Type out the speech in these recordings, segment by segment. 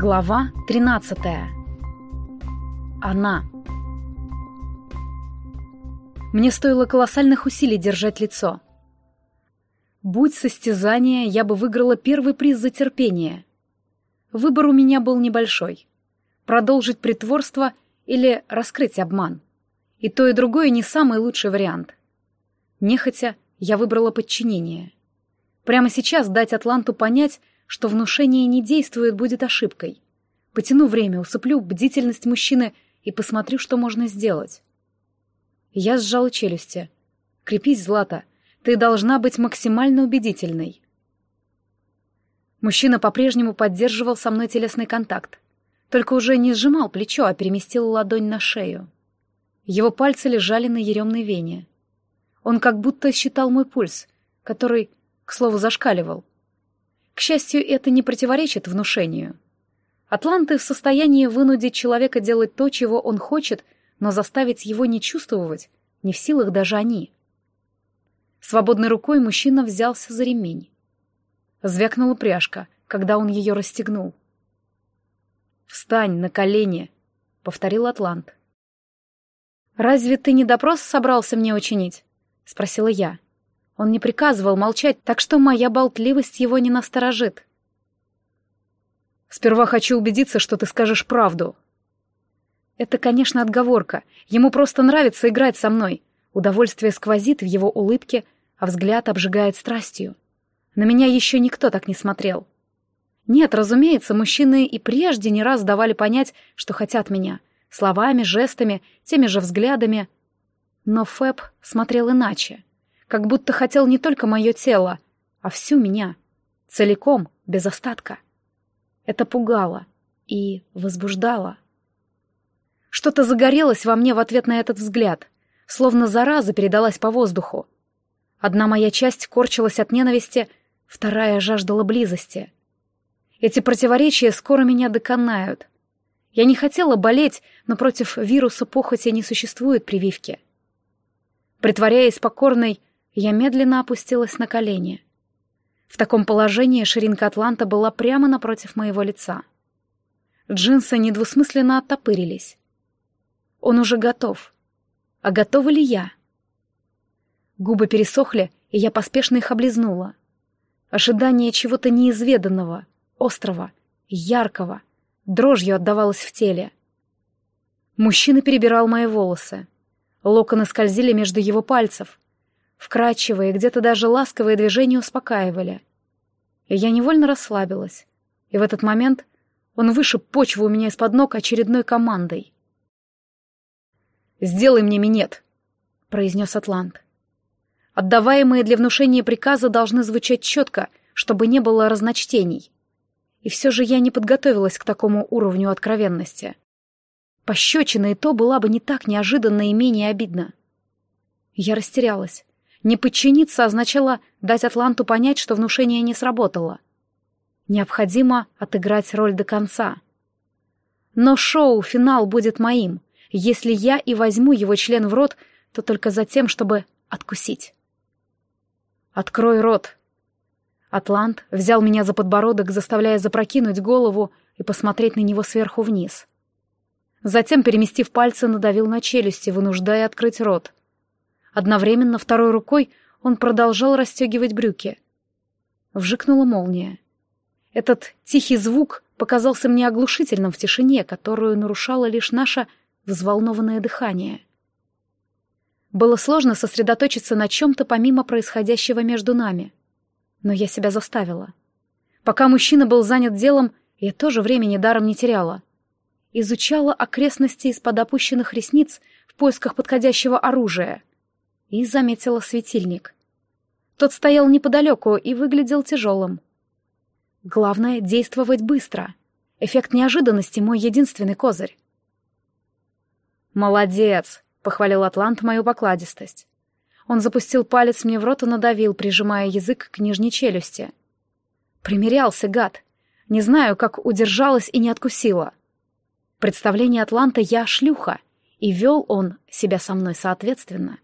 Глава 13. Она. Мне стоило колоссальных усилий держать лицо. Будь состязание, я бы выиграла первый приз за терпение. Выбор у меня был небольшой. Продолжить притворство или раскрыть обман. И то, и другое не самый лучший вариант. Нехотя я выбрала подчинение. Прямо сейчас дать Атланту понять, что внушение не действует, будет ошибкой. Потяну время, усыплю бдительность мужчины и посмотрю, что можно сделать. Я сжала челюсти. «Крепись, Злата, ты должна быть максимально убедительной». Мужчина по-прежнему поддерживал со мной телесный контакт. Только уже не сжимал плечо, а переместил ладонь на шею. Его пальцы лежали на еремной вене. Он как будто считал мой пульс, который, к слову, зашкаливал. К счастью, это не противоречит внушению. Атланты в состоянии вынудить человека делать то, чего он хочет, но заставить его не чувствовать, не в силах даже они. Свободной рукой мужчина взялся за ремень. Звякнула пряжка, когда он ее расстегнул. «Встань на колени», — повторил Атлант. «Разве ты не допрос собрался мне учинить?» — спросила я. Он не приказывал молчать, так что моя болтливость его не насторожит. «Сперва хочу убедиться, что ты скажешь правду». Это, конечно, отговорка. Ему просто нравится играть со мной. Удовольствие сквозит в его улыбке, а взгляд обжигает страстью. На меня еще никто так не смотрел. Нет, разумеется, мужчины и прежде не раз давали понять, что хотят меня. Словами, жестами, теми же взглядами. Но Фэб смотрел иначе как будто хотел не только мое тело, а всю меня, целиком, без остатка. Это пугало и возбуждало. Что-то загорелось во мне в ответ на этот взгляд, словно зараза передалась по воздуху. Одна моя часть корчилась от ненависти, вторая жаждала близости. Эти противоречия скоро меня доконают. Я не хотела болеть, но против вируса похоти не существует прививки. Притворяясь покорной, я медленно опустилась на колени. В таком положении ширинка Атланта была прямо напротив моего лица. Джинсы недвусмысленно оттопырились. Он уже готов. А готова ли я? Губы пересохли, и я поспешно их облизнула. Ожидание чего-то неизведанного, острого, яркого, дрожью отдавалось в теле. Мужчина перебирал мои волосы. Локоны скользили между его пальцев, Вкрадчивые, где-то даже ласковые движения успокаивали. И я невольно расслабилась. И в этот момент он вышиб почву у меня из-под ног очередной командой. «Сделай мне минет», — произнес Атлант. Отдаваемые для внушения приказы должны звучать четко, чтобы не было разночтений. И все же я не подготовилась к такому уровню откровенности. Пощечина и то была бы не так неожиданно и менее обидно. Я растерялась. Не подчиниться означало дать Атланту понять, что внушение не сработало. Необходимо отыграть роль до конца. Но шоу, финал будет моим. Если я и возьму его член в рот, то только за тем, чтобы откусить. «Открой рот!» Атлант взял меня за подбородок, заставляя запрокинуть голову и посмотреть на него сверху вниз. Затем, переместив пальцы, надавил на челюсти, вынуждая открыть рот. Одновременно второй рукой он продолжал расстегивать брюки. Вжикнула молния. Этот тихий звук показался мне оглушительным в тишине, которую нарушало лишь наше взволнованное дыхание. Было сложно сосредоточиться на чем-то помимо происходящего между нами. Но я себя заставила. Пока мужчина был занят делом, я тоже времени даром не теряла. Изучала окрестности из-под опущенных ресниц в поисках подходящего оружия — и заметила светильник. Тот стоял неподалеку и выглядел тяжелым. Главное — действовать быстро. Эффект неожиданности — мой единственный козырь. «Молодец!» — похвалил Атлант мою покладистость. Он запустил палец мне в рот и надавил, прижимая язык к нижней челюсти. Примерялся, гад. Не знаю, как удержалась и не откусила. Представление Атланта «я шлюха», и вел он себя со мной соответственно.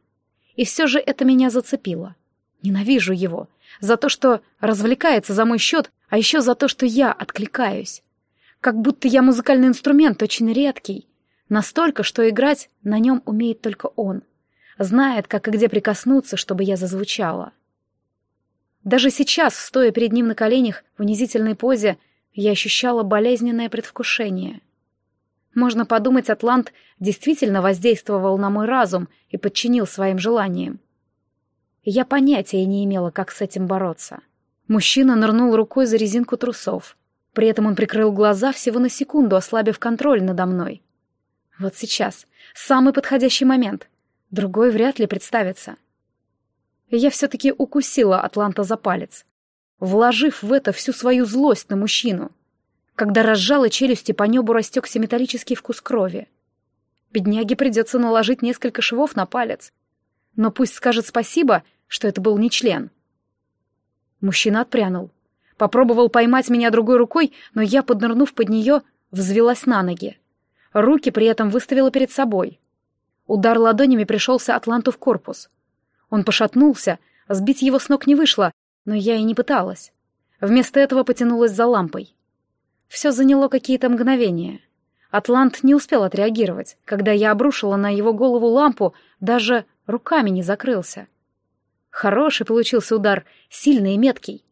И все же это меня зацепило. Ненавижу его. За то, что развлекается за мой счет, а еще за то, что я откликаюсь. Как будто я музыкальный инструмент, очень редкий. Настолько, что играть на нем умеет только он. Знает, как и где прикоснуться, чтобы я зазвучала. Даже сейчас, стоя перед ним на коленях в унизительной позе, я ощущала болезненное предвкушение. Можно подумать, Атлант действительно воздействовал на мой разум и подчинил своим желаниям. Я понятия не имела, как с этим бороться. Мужчина нырнул рукой за резинку трусов. При этом он прикрыл глаза всего на секунду, ослабив контроль надо мной. Вот сейчас. Самый подходящий момент. Другой вряд ли представится. Я все-таки укусила Атланта за палец, вложив в это всю свою злость на мужчину. Когда разжала челюсти, по небу растекся металлический вкус крови. Бедняге придется наложить несколько швов на палец. Но пусть скажет спасибо, что это был не член. Мужчина отпрянул. Попробовал поймать меня другой рукой, но я, поднырнув под нее, взвелась на ноги. Руки при этом выставила перед собой. Удар ладонями пришелся Атланту в корпус. Он пошатнулся, сбить его с ног не вышло, но я и не пыталась. Вместо этого потянулась за лампой. Все заняло какие-то мгновения. Атлант не успел отреагировать. Когда я обрушила на его голову лампу, даже руками не закрылся. Хороший получился удар, сильный и меткий.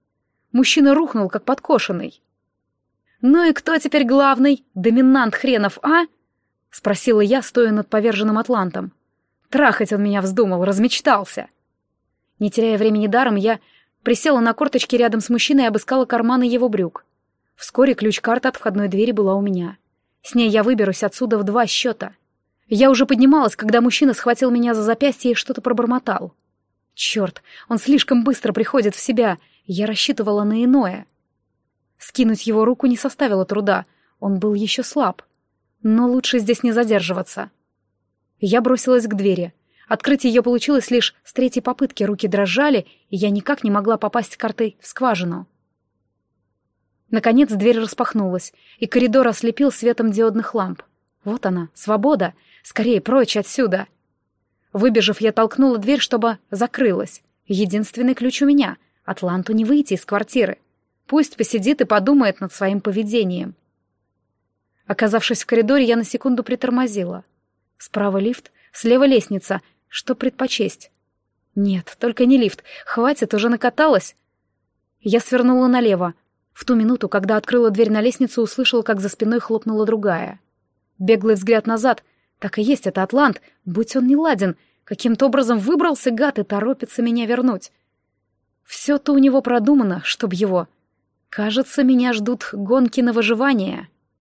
Мужчина рухнул, как подкошенный. «Ну и кто теперь главный? Доминант хренов, а?» — спросила я, стоя над поверженным атлантом. Трахать он меня вздумал, размечтался. Не теряя времени даром, я присела на корточки рядом с мужчиной и обыскала карманы его брюк. Вскоре ключ-карта от входной двери была у меня. С ней я выберусь отсюда в два счета. Я уже поднималась, когда мужчина схватил меня за запястье и что-то пробормотал. Черт, он слишком быстро приходит в себя. Я рассчитывала на иное. Скинуть его руку не составило труда, он был еще слаб. Но лучше здесь не задерживаться. Я бросилась к двери. Открыть ее получилось лишь с третьей попытки, руки дрожали, и я никак не могла попасть картой в скважину. Наконец дверь распахнулась, и коридор ослепил светом диодных ламп. Вот она, свобода! Скорее прочь отсюда! Выбежав, я толкнула дверь, чтобы закрылась. Единственный ключ у меня. Атланту не выйти из квартиры. Пусть посидит и подумает над своим поведением. Оказавшись в коридоре, я на секунду притормозила. Справа лифт, слева лестница. Что предпочесть? Нет, только не лифт. Хватит, уже накаталась. Я свернула налево. В ту минуту, когда открыла дверь на лестницу, услышала, как за спиной хлопнула другая. Беглый взгляд назад. Так и есть, это Атлант. Будь он не ладен. Каким-то образом выбрался гад и торопится меня вернуть. Все-то у него продумано, чтоб его... Кажется, меня ждут гонки на выживание.